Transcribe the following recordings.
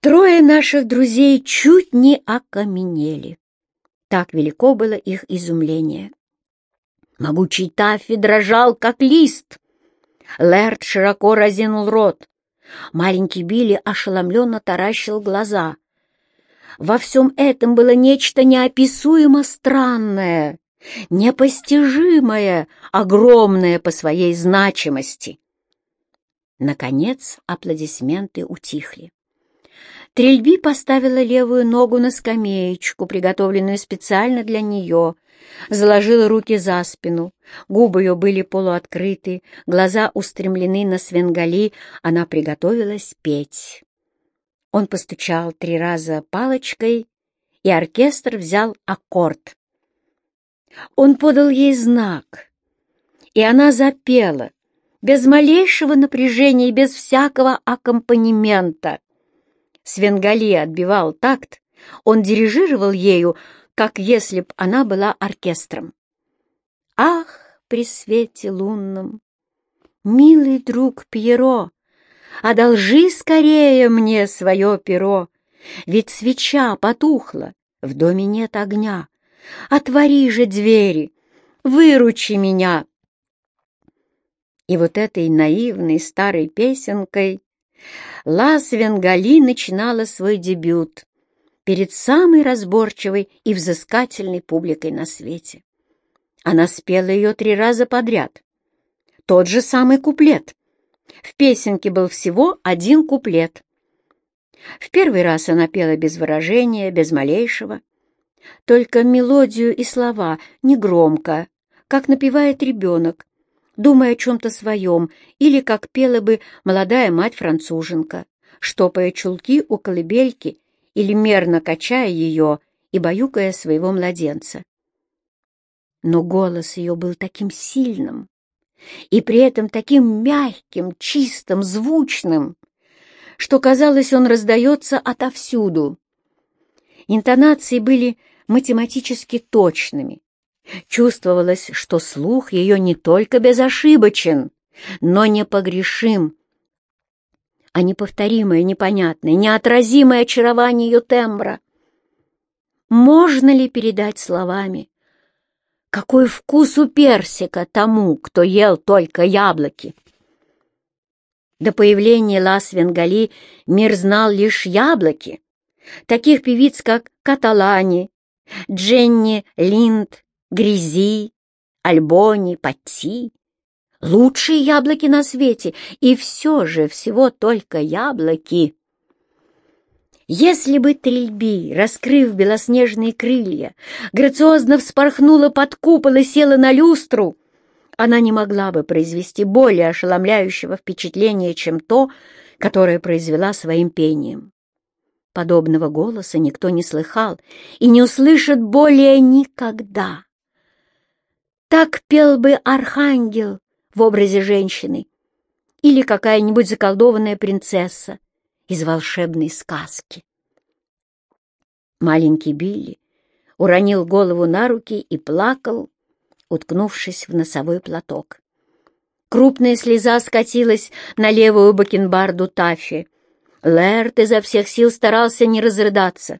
Трое наших друзей чуть не окаменели. Так велико было их изумление. Могучий Таффи дрожал, как лист. Лэрд широко разинул рот. Маленький Билли ошеломленно таращил глаза. Во всем этом было нечто неописуемо странное, непостижимое, огромное по своей значимости. Наконец аплодисменты утихли. Трельби поставила левую ногу на скамеечку, приготовленную специально для нее, заложила руки за спину, губы ее были полуоткрыты, глаза устремлены на свенгали, она приготовилась петь. Он постучал три раза палочкой, и оркестр взял аккорд. Он подал ей знак, и она запела, без малейшего напряжения и без всякого аккомпанемента. Свенгали отбивал такт, он дирижировал ею, как если б она была оркестром. Ах, при свете лунном, милый друг Пьеро, одолжи скорее мне свое перо, ведь свеча потухла, в доме нет огня. Отвори же двери, выручи меня. И вот этой наивной старой песенкой Ла Свенгали начинала свой дебют перед самой разборчивой и взыскательной публикой на свете. Она спела ее три раза подряд. Тот же самый куплет. В песенке был всего один куплет. В первый раз она пела без выражения, без малейшего. Только мелодию и слова негромко, как напевает ребенок, думая о чем-то своем, или как пела бы молодая мать-француженка, штопая чулки у колыбельки или мерно качая ее и баюкая своего младенца. Но голос ее был таким сильным и при этом таким мягким, чистым, звучным, что, казалось, он раздается отовсюду. Интонации были математически точными. Чувствовалось, что слух ее не только безошибочен, но непогрешим, а неповторимое, непонятное, неотразимое очарование ее тембра. Можно ли передать словами? Какой вкус у персика тому, кто ел только яблоки? До появления Лас Венгали мир знал лишь яблоки. Таких певиц, как Каталани, Дженни Линд, Грязи, Альбони, Патти. Лучшие яблоки на свете, и все же всего только яблоки. Если бы Трильби, раскрыв белоснежные крылья, грациозно вспорхнула под купол и села на люстру, она не могла бы произвести более ошеломляющего впечатления, чем то, которое произвела своим пением. Подобного голоса никто не слыхал и не услышит более никогда. Так пел бы архангел в образе женщины или какая-нибудь заколдованная принцесса из волшебной сказки. Маленький Билли уронил голову на руки и плакал, уткнувшись в носовой платок. Крупная слеза скатилась на левую бакенбарду Таффи. Лэрт изо всех сил старался не разрыдаться.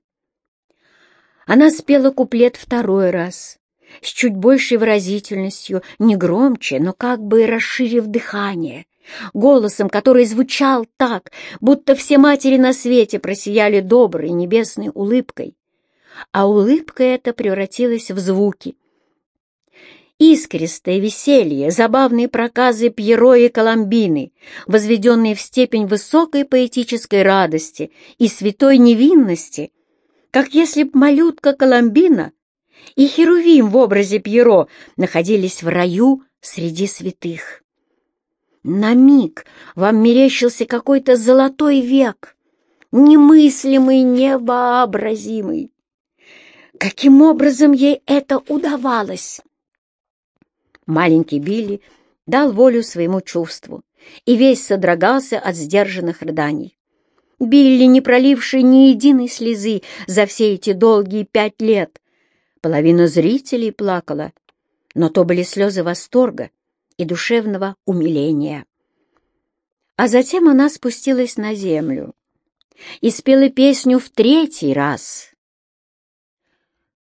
Она спела куплет второй раз, с чуть большей выразительностью, не громче, но как бы расширив дыхание, голосом, который звучал так, будто все матери на свете просияли доброй небесной улыбкой, а улыбка эта превратилась в звуки — искристое веселье, забавные проказы Пьеро и Коломбины, возведенные в степень высокой поэтической радости и святой невинности, как если б малютка Коломбина и Херувим в образе Пьеро находились в раю среди святых. На миг вам мерещился какой-то золотой век, немыслимый, невообразимый. Каким образом ей это удавалось? Маленький Билли дал волю своему чувству и весь содрогался от сдержанных рыданий. Билли, не проливший ни единой слезы за все эти долгие пять лет. Половина зрителей плакала, но то были слезы восторга и душевного умиления. А затем она спустилась на землю. и спела песню в третий раз.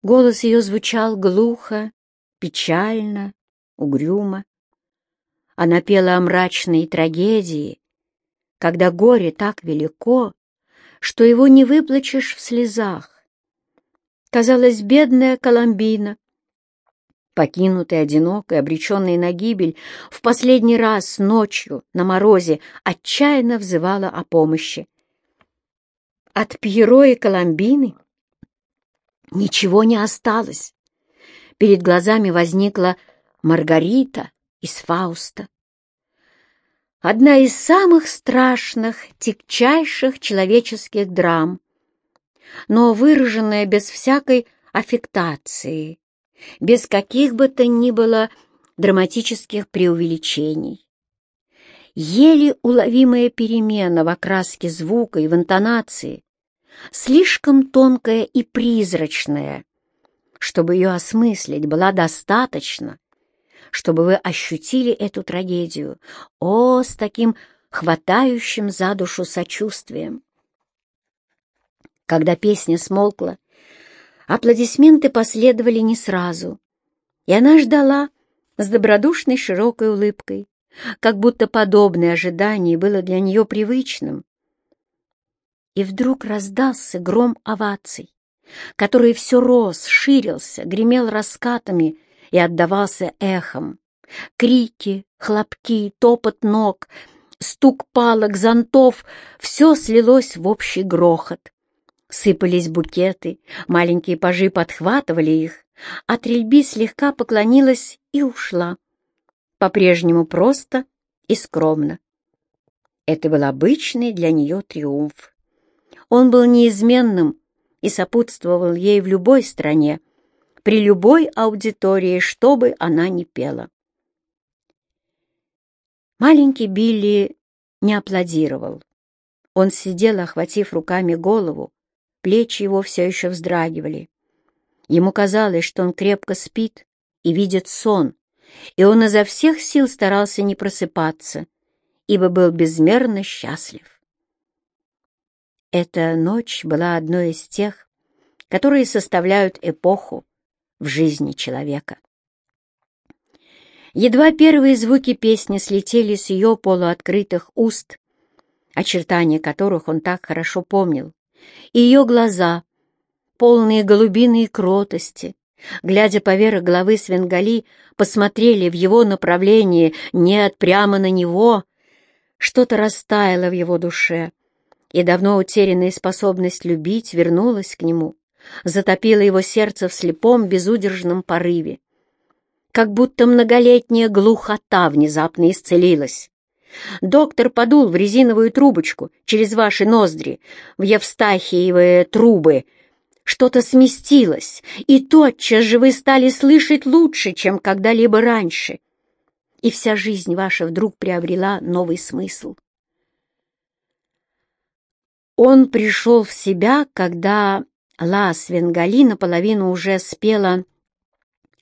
Голос ее звучал глухо, печально, угрюмо. Она пела о мрачной трагедии, когда горе так велико, что его не выплачешь в слезах. Казалось, бедная Коломбина, покинутая, одинокая, обреченная на гибель, в последний раз ночью на морозе отчаянно взывала о помощи. От Пьеро и Коломбины ничего не осталось. Перед глазами возникла Маргарита из Фауста. Одна из самых страшных, тягчайших человеческих драм, но выраженная без всякой аффектации, без каких бы то ни было драматических преувеличений. Еле уловимая перемена в окраске звука и в интонации, слишком тонкая и призрачная, чтобы ее осмыслить, была достаточно, чтобы вы ощутили эту трагедию, о, с таким хватающим за душу сочувствием. Когда песня смолкла, аплодисменты последовали не сразу, и она ждала с добродушной широкой улыбкой, как будто подобное ожидание было для нее привычным. И вдруг раздался гром оваций который все рос, ширился, гремел раскатами и отдавался эхом. Крики, хлопки, топот ног, стук палок, зонтов — все слилось в общий грохот. Сыпались букеты, маленькие пажи подхватывали их, а трельби слегка поклонилась и ушла. По-прежнему просто и скромно. Это был обычный для нее триумф. Он был неизменным и сопутствовал ей в любой стране, при любой аудитории, что бы она ни пела. Маленький Билли не аплодировал. Он сидел, охватив руками голову, плечи его все еще вздрагивали. Ему казалось, что он крепко спит и видит сон, и он изо всех сил старался не просыпаться, ибо был безмерно счастлив. Эта ночь была одной из тех, которые составляют эпоху в жизни человека. Едва первые звуки песни слетели с ее полуоткрытых уст, очертания которых он так хорошо помнил, ее глаза, полные голубиной кротости, глядя поверх головы Свенгали, посмотрели в его направлении, нет, прямо на него. Что-то растаяло в его душе, и давно утерянная способность любить вернулась к нему, затопила его сердце в слепом, безудержном порыве. Как будто многолетняя глухота внезапно исцелилась. Доктор подул в резиновую трубочку через ваши ноздри, в Евстахиевые трубы. Что-то сместилось, и тотчас же вы стали слышать лучше, чем когда-либо раньше. И вся жизнь ваша вдруг приобрела новый смысл. Он пришел в себя, когда Ла Свенгали наполовину уже спела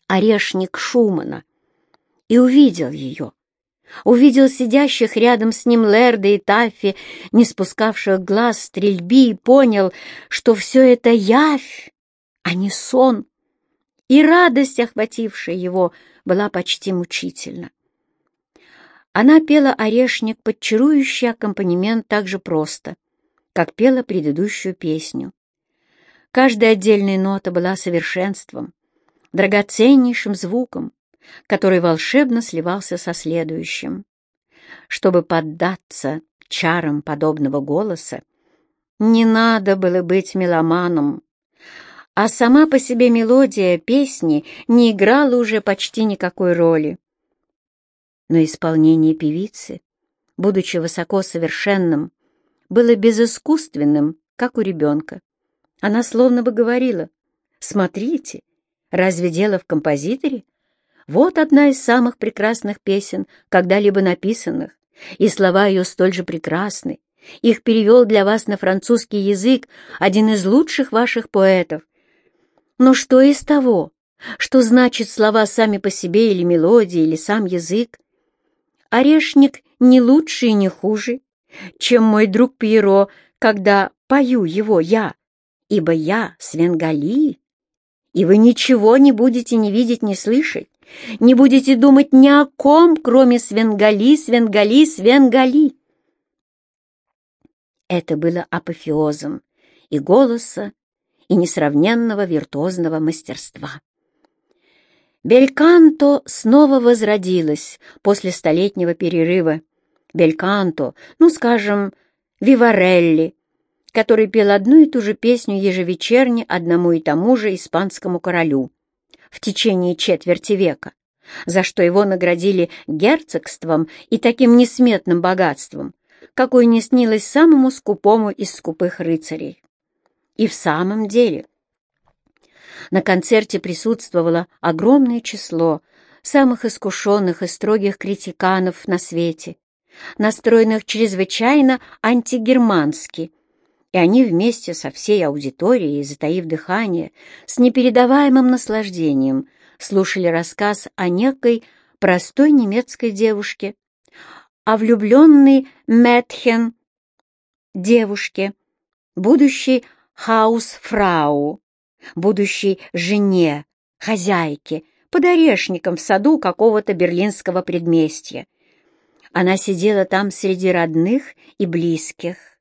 «Орешник Шумана» и увидел ее. Увидел сидящих рядом с ним Лерда и Таффи, не спускавших глаз стрельби, и понял, что все это явь, а не сон. И радость, охватившая его, была почти мучительна. Она пела орешник под чарующий аккомпанемент так же просто — как пела предыдущую песню. Каждая отдельная нота была совершенством, драгоценнейшим звуком, который волшебно сливался со следующим. Чтобы поддаться чарам подобного голоса, не надо было быть меломаном, а сама по себе мелодия песни не играла уже почти никакой роли. Но исполнение певицы, будучи высоко совершенным, было безыскусственным, как у ребенка. Она словно бы говорила, «Смотрите, разве дело в композиторе? Вот одна из самых прекрасных песен, когда-либо написанных, и слова ее столь же прекрасны. Их перевел для вас на французский язык один из лучших ваших поэтов. Но что из того? Что значит слова сами по себе или мелодия, или сам язык? Орешник не лучше и не хуже, чем мой друг Пьеро, когда пою его я, ибо я Свенгали, и вы ничего не будете ни видеть, ни слышать, не будете думать ни о ком, кроме Свенгали, Свенгали, Свенгали. Это было апофеозом и голоса, и несравненного виртуозного мастерства. Бельканто снова возродилась после столетнего перерыва. Бельканто, ну, скажем, Виварелли, который пел одну и ту же песню ежевечерне одному и тому же испанскому королю в течение четверти века, за что его наградили герцогством и таким несметным богатством, какое не снилось самому скупому из скупых рыцарей. И в самом деле на концерте присутствовало огромное число самых искушенных и строгих критиканов на свете, настроенных чрезвычайно антигермански, и они вместе со всей аудиторией, затаив дыхание, с непередаваемым наслаждением слушали рассказ о некой простой немецкой девушке, о влюбленной Мэтхен девушке, будущей хаусфрау, будущей жене, хозяйке, под орешником в саду какого-то берлинского предместья. Она сидела там среди родных и близких,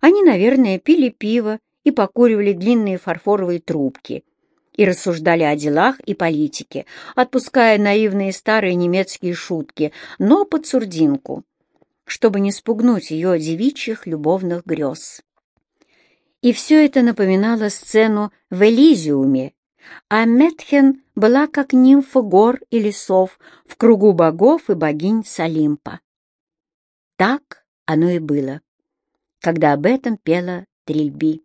они, наверное, пили пиво и покуривали длинные фарфоровые трубки и рассуждали о делах и политике, отпуская наивные старые немецкие шутки, но под сурдинку, чтобы не спугнуть ее девичьих любовных грез. И все это напоминало сцену в Элизиуме, а Метхен была как нимфа гор и лесов в кругу богов и богинь Салимпа. Так оно и было когда об этом пела Трильби.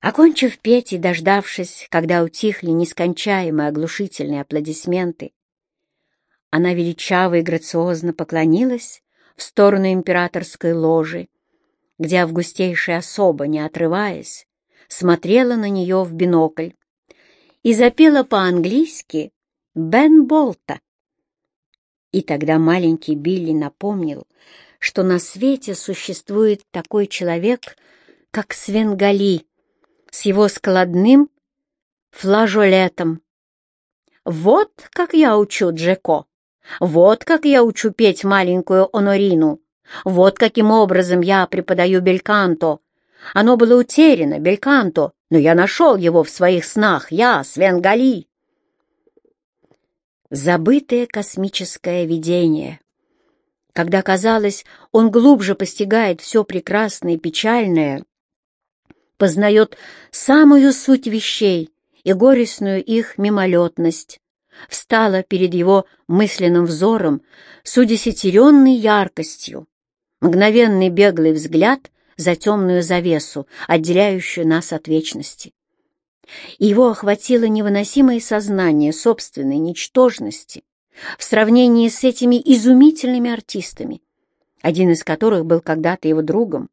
Окончив петь и дождавшись, когда утихли нескончаемые оглушительные аплодисменты, она величаво и грациозно поклонилась в сторону императорской ложи, где августейшая особа, не отрываясь, смотрела на нее в бинокль и запела по-английски «Бен Болта». И тогда маленький Билли напомнил, что на свете существует такой человек, как Свенгали, с его складным флажолетом. Вот как я учу Джеко, вот как я учу петь маленькую Онорину, вот каким образом я преподаю бельканто. Оно было утеряно, бельканто, но я нашел его в своих снах, я, Свенгали. Забытое космическое видение когда, казалось, он глубже постигает все прекрасное и печальное, познает самую суть вещей и горестную их мимолетность, встала перед его мысленным взором с удесятеренной яркостью, мгновенный беглый взгляд за темную завесу, отделяющую нас от вечности. Его охватило невыносимое сознание собственной ничтожности, в сравнении с этими изумительными артистами, один из которых был когда-то его другом,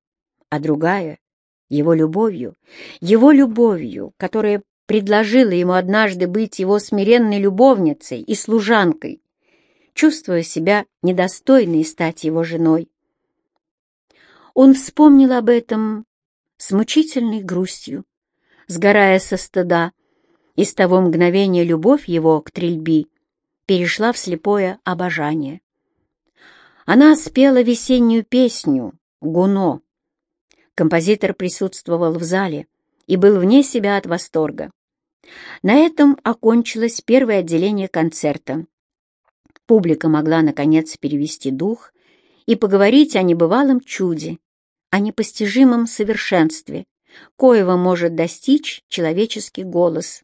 а другая — его любовью, его любовью, которая предложила ему однажды быть его смиренной любовницей и служанкой, чувствуя себя недостойной стать его женой. Он вспомнил об этом с мучительной грустью, сгорая со стыда, и с того мгновения любовь его к трельби перешла в слепое обожание. Она спела весеннюю песню «Гуно». Композитор присутствовал в зале и был вне себя от восторга. На этом окончилось первое отделение концерта. Публика могла, наконец, перевести дух и поговорить о небывалом чуде, о непостижимом совершенстве, коего может достичь человеческий голос.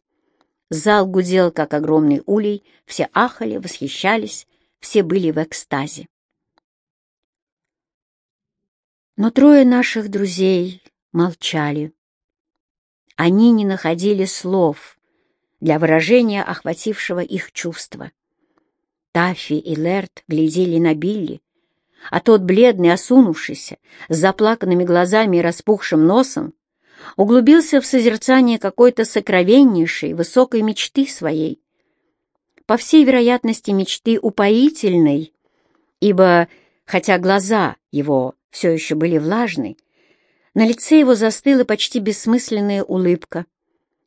Зал гудел, как огромный улей, все ахали, восхищались, все были в экстазе. Но трое наших друзей молчали. Они не находили слов для выражения охватившего их чувства. Таффи и Лерт глядели на Билли, а тот, бледный, осунувшийся, с заплаканными глазами и распухшим носом, углубился в созерцание какой-то сокровеннейшей, высокой мечты своей. По всей вероятности, мечты упоительной, ибо Хотя глаза его все еще были влажны, на лице его застыла почти бессмысленная улыбка.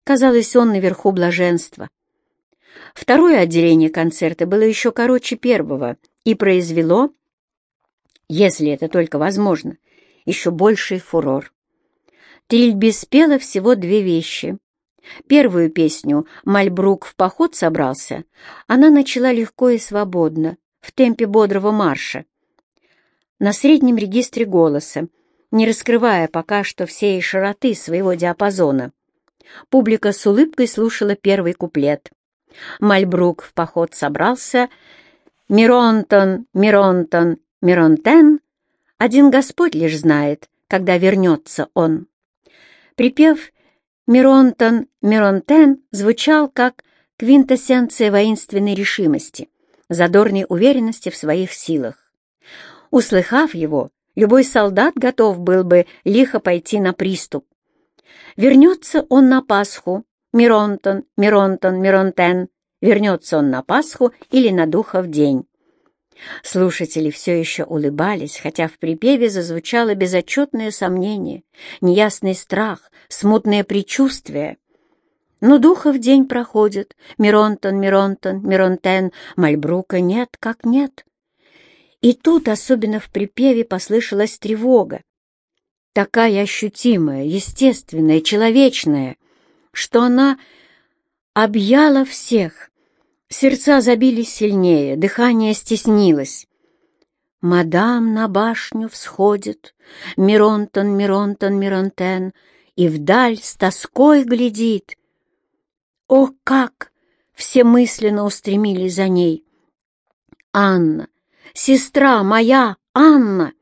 Казалось, он наверху блаженства. Второе отделение концерта было еще короче первого и произвело, если это только возможно, еще больший фурор. Трильби спела всего две вещи. Первую песню «Мальбрук в поход собрался» она начала легко и свободно, в темпе бодрого марша. На среднем регистре голоса, не раскрывая пока что всей широты своего диапазона. Публика с улыбкой слушала первый куплет. Мальбрук в поход собрался. Миронтон, Миронтон, Миронтен. Один Господь лишь знает, когда вернется он. Припев «Миронтон, Миронтен» звучал как квинтэссенция воинственной решимости, задорной уверенности в своих силах. Услыхав его, любой солдат готов был бы лихо пойти на приступ. Вернется он на Пасху, Миронтон, Миронтон, Миронтен, вернется он на Пасху или на Духов день. Слушатели все еще улыбались, хотя в припеве зазвучало безотчетное сомнение, неясный страх, смутное предчувствие. Но Духов день проходит, Миронтон, Миронтон, Миронтен, Мальбрука нет, как нет. И тут, особенно в припеве, послышалась тревога. Такая ощутимая, естественная, человечная, что она объяла всех. Сердца забились сильнее, дыхание стеснилось. Мадам на башню всходит, Миронтон, Миронтон, Миронтен, И вдаль с тоской глядит. О, как! Все мысленно устремились за ней. Анна, Сестра моя, Анна,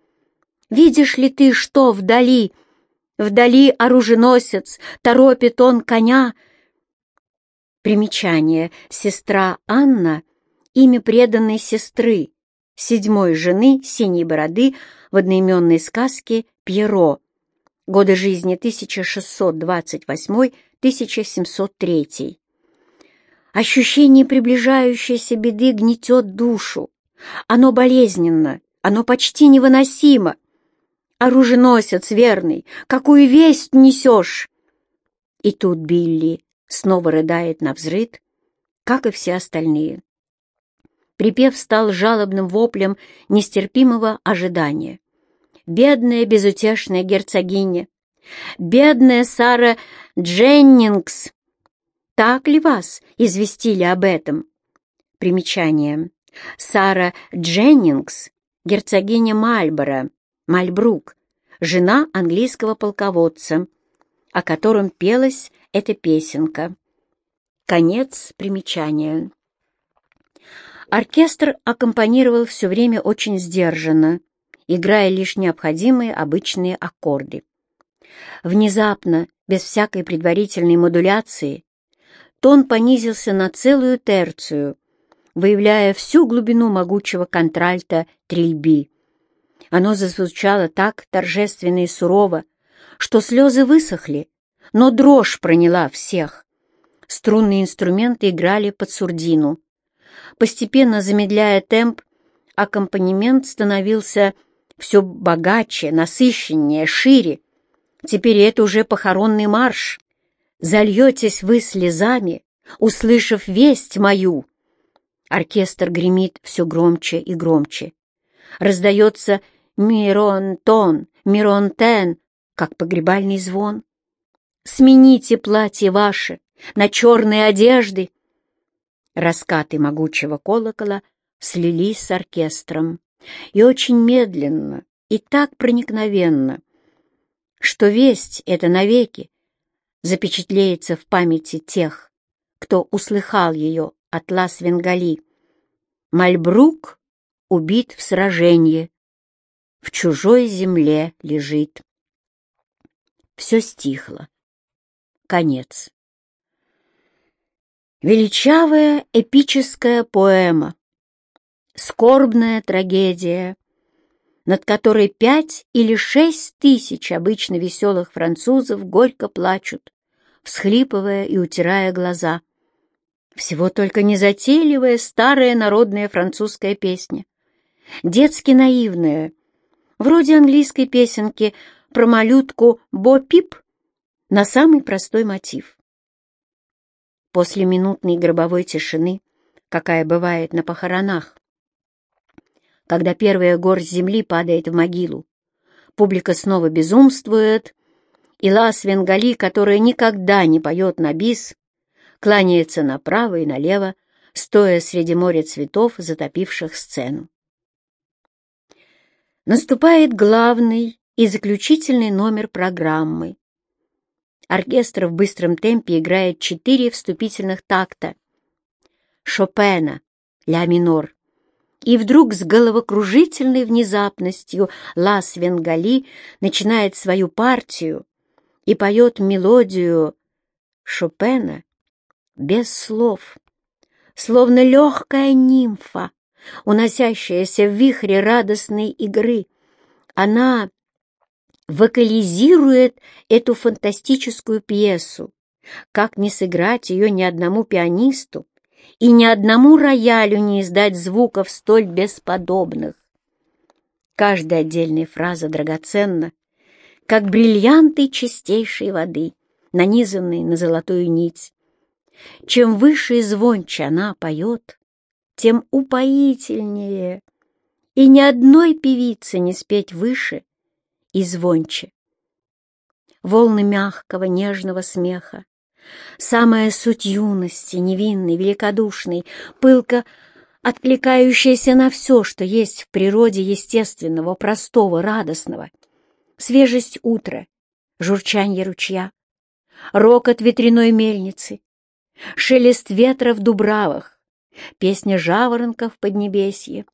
видишь ли ты, что вдали? Вдали оруженосец, торопит он коня. Примечание. Сестра Анна — имя преданной сестры, седьмой жены синей бороды в одноименной сказке «Пьеро». Годы жизни 1628-1703. Ощущение приближающейся беды гнетет душу. Оно болезненно, оно почти невыносимо. Оруженосец верный, какую весть несешь? И тут Билли снова рыдает на взрыд, как и все остальные. Припев стал жалобным воплем нестерпимого ожидания. Бедная безутешная герцогиня, бедная Сара Дженнингс, так ли вас известили об этом? Примечание. Сара Дженнингс, герцогиня Мальборо, Мальбрук, жена английского полководца, о котором пелась эта песенка. Конец примечания. Оркестр аккомпанировал все время очень сдержанно, играя лишь необходимые обычные аккорды. Внезапно, без всякой предварительной модуляции, тон понизился на целую терцию, выявляя всю глубину могучего контральта трильби. Оно зазвучало так торжественно и сурово, что слезы высохли, но дрожь проняла всех. Струнные инструменты играли под сурдину. Постепенно замедляя темп, аккомпанемент становился все богаче, насыщеннее, шире. Теперь это уже похоронный марш. Зальетесь вы слезами, услышав весть мою. Оркестр гремит все громче и громче. Раздается «Мирон-тон», «Мирон-тен», как погребальный звон. «Смените платье ваше на черные одежды!» Раскаты могучего колокола слились с оркестром, и очень медленно, и так проникновенно, что весть эта навеки запечатлеется в памяти тех, кто услыхал ее атлас Венгали. Мальбрук убит в сражении, в чужой земле лежит. Все стихло. Конец. Величавая эпическая поэма, скорбная трагедия, над которой пять или шесть тысяч обычно веселых французов горько плачут, всхлипывая и утирая глаза. Всего только незатейливая старая народная французская песня. детски наивная, вроде английской песенки про малютку Бо-Пип на самый простой мотив. После минутной гробовой тишины, какая бывает на похоронах, когда первая горсть земли падает в могилу, публика снова безумствует, и Лас Венгали, которая никогда не поет на бис, кланяется направо и налево, стоя среди моря цветов, затопивших сцену. Наступает главный и заключительный номер программы. Оркестр в быстром темпе играет четыре вступительных такта. Шопена, ля минор. И вдруг с головокружительной внезапностью Лас Венгали начинает свою партию и поет мелодию Шопена без слов, словно легкая нимфа, уносящаяся в вихре радостной игры. Она вокализирует эту фантастическую пьесу, как не сыграть ее ни одному пианисту и ни одному роялю не издать звуков столь бесподобных. Каждая отдельная фраза драгоценна, как бриллианты чистейшей воды, нанизанные на золотую нить. Чем выше и звонче она поет, тем упоительнее, и ни одной певице не спеть выше и звонче. Волны мягкого, нежного смеха, самая суть юности, невинной, великодушной, пылко откликающаяся на все, что есть в природе естественного, простого, радостного, свежесть утра, журчанье ручья, рокот ветряной мельницы, шелест ветра в дубравах, песня жаворонков в поднебесье,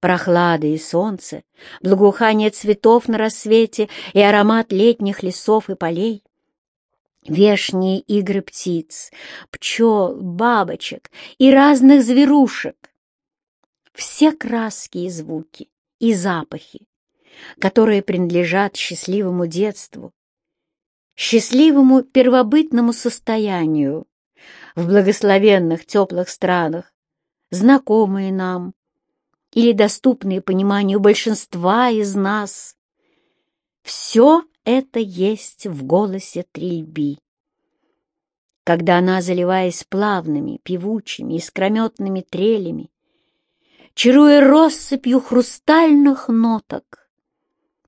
прохлада и солнце, благоухание цветов на рассвете и аромат летних лесов и полей, вешние игры птиц, пчел, бабочек и разных зверушек. Все краски и звуки, и запахи, которые принадлежат счастливому детству, счастливому первобытному состоянию в благословенных теплых странах, знакомые нам, или доступные пониманию большинства из нас. Все это есть в голосе трильби. Когда она, заливаясь плавными, певучими, искрометными трелями, чаруя россыпью хрустальных ноток,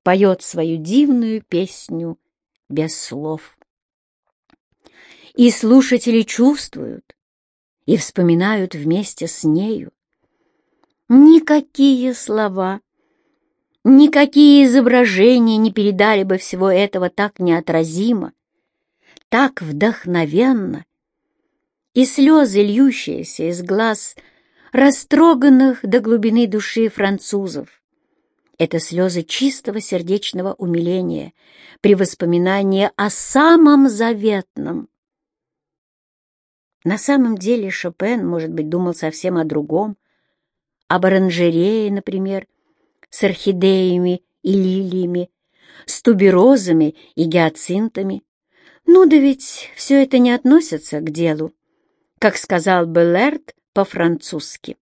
поет свою дивную песню без слов. И слушатели чувствуют и вспоминают вместе с нею Никакие слова, никакие изображения не передали бы всего этого так неотразимо, так вдохновенно, и слезы, льющиеся из глаз растроганных до глубины души французов. Это слезы чистого сердечного умиления при воспоминании о самом заветном. На самом деле Шопен, может быть, думал совсем о другом, об оранжерее, например, с орхидеями и лилиями, с туберозами и гиацинтами. Ну да ведь все это не относится к делу, как сказал Беллерт по-французски.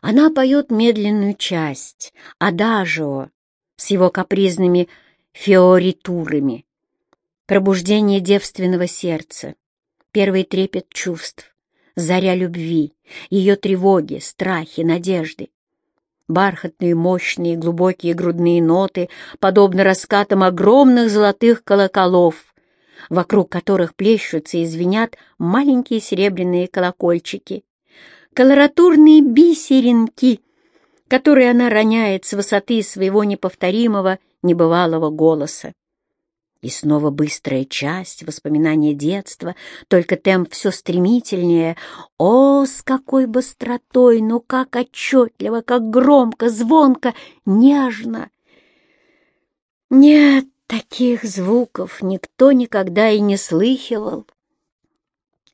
Она поет медленную часть, адажио, с его капризными фиоритурами, пробуждение девственного сердца, первый трепет чувств, заря любви, ее тревоги, страхи, надежды. Бархатные, мощные, глубокие грудные ноты, подобно раскатам огромных золотых колоколов, вокруг которых плещутся и звенят маленькие серебряные колокольчики, колоратурные бисеринки, которые она роняет с высоты своего неповторимого, небывалого голоса. И снова быстрая часть, воспоминания детства, только темп все стремительнее. О, с какой быстротой, ну как отчетливо, как громко, звонко, нежно! Нет, таких звуков никто никогда и не слыхивал.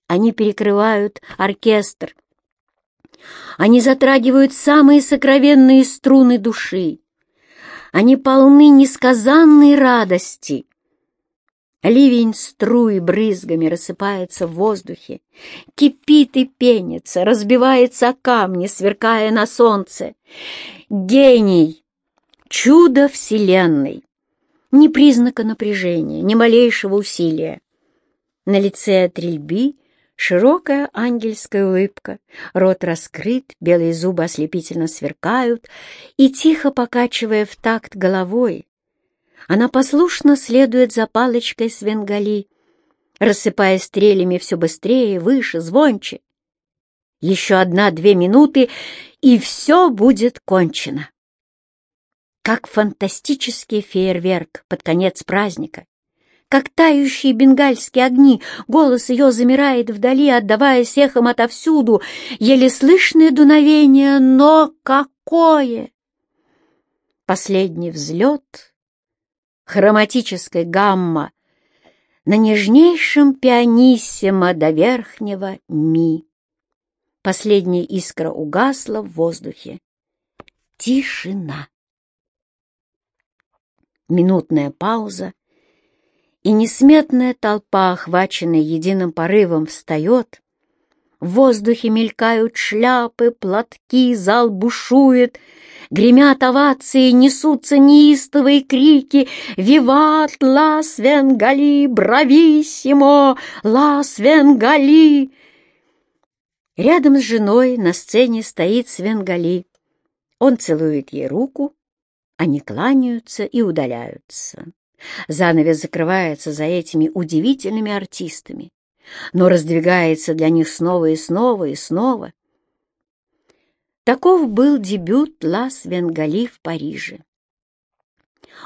Они перекрывают оркестр. Они затрагивают самые сокровенные струны души. Они полны несказанной радости — Ливень струи брызгами рассыпается в воздухе, кипит и пенится, разбивается о камни, сверкая на солнце. Гений! Чудо Вселенной! Ни признака напряжения, ни малейшего усилия. На лице Трильби широкая ангельская улыбка, рот раскрыт, белые зубы ослепительно сверкают, и, тихо покачивая в такт головой, она послушно следует за палочкой свенгали, рассыпая стрелями все быстрее, выше, звонче. Еще одна-две минуты, и все будет кончено. Как фантастический фейерверк под конец праздника, как тающие бенгальские огни, голос ее замирает вдали, отдаваясь эхом отовсюду, еле слышное дуновение, но какое! Последний взлет — хроматической гамма на нежнейшем пианиссимо до верхнего ми. Последняя искра угасла в воздухе. Тишина. Минутная пауза, и несметная толпа, охваченная единым порывом, встает. В воздухе мелькают шляпы, платки, зал бушует — Гремят овации, несутся неистовые крики «Виват ла Свенгали! Брависсимо! Ла Свенгали!» Рядом с женой на сцене стоит Свенгали. Он целует ей руку, они кланяются и удаляются. Занавес закрывается за этими удивительными артистами, но раздвигается для них снова и снова и снова. Таков был дебют Лас Венгали в Париже.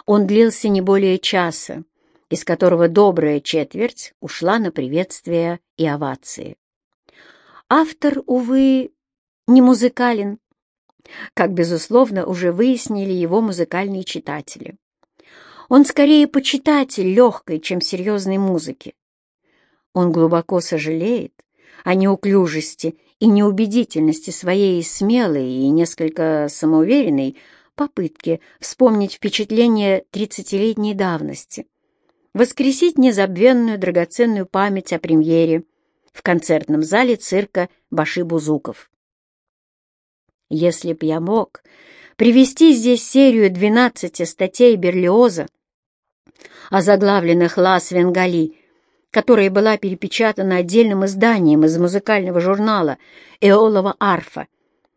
Он длился не более часа, из которого добрая четверть ушла на приветствия и овации. Автор, увы, не музыкален, как, безусловно, уже выяснили его музыкальные читатели. Он скорее почитатель легкой, чем серьезной музыки. Он глубоко сожалеет о неуклюжести и неубедительности своей смелой и несколько самоуверенной попытки вспомнить впечатление тридцатилетней давности, воскресить незабвенную драгоценную память о премьере в концертном зале цирка Баши-Бузуков. Если б я мог привести здесь серию двенадцати статей Берлиоза, озаглавленных «Ла Свенгали», которая была перепечатана отдельным изданием из музыкального журнала «Эолова арфа»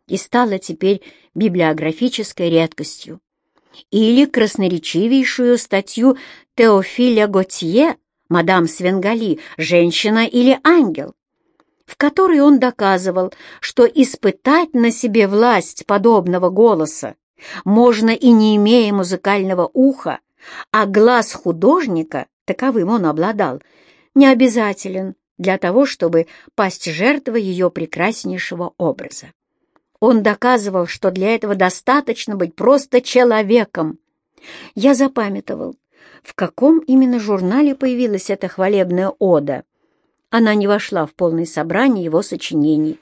и стала теперь библиографической редкостью. Или красноречивейшую статью Теофиля Готье «Мадам Свенгали. Женщина или ангел», в которой он доказывал, что испытать на себе власть подобного голоса можно и не имея музыкального уха, а глаз художника, таковым он обладал, не обязателен для того, чтобы пасть жертвой ее прекраснейшего образа. Он доказывал, что для этого достаточно быть просто человеком. Я запамятовал, в каком именно журнале появилась эта хвалебная ода. Она не вошла в полное собрание его сочинений.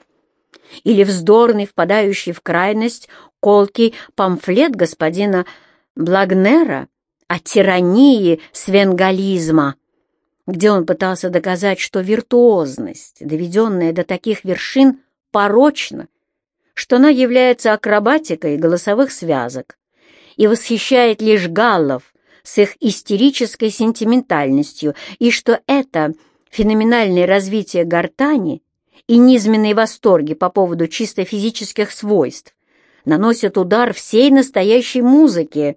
Или вздорный, впадающий в крайность, колкий памфлет господина Благнера о тирании свенгализма — где он пытался доказать, что виртуозность, доведенная до таких вершин, порочна, что она является акробатикой голосовых связок и восхищает лишь галлов с их истерической сентиментальностью, и что это феноменальное развитие гортани и низменные восторги по поводу чисто физических свойств наносят удар всей настоящей музыке,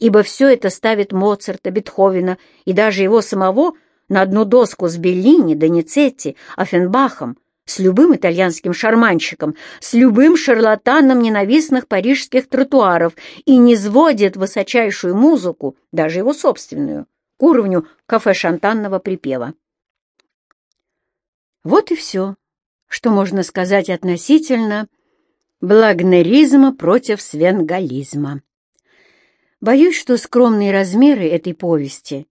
ибо все это ставит Моцарта, Бетховена и даже его самого на одну доску с Беллини, Доницетти, Оффенбахом, с любым итальянским шарманщиком, с любым шарлатаном ненавистных парижских тротуаров и не сводит высочайшую музыку, даже его собственную, к уровню кафе-шантанного припева. Вот и все, что можно сказать относительно благнеризма против свенгализма. Боюсь, что скромные размеры этой повести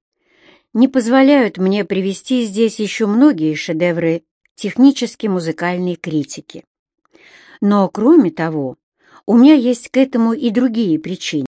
не позволяют мне привести здесь еще многие шедевры технической музыкальной критики. Но, кроме того, у меня есть к этому и другие причины.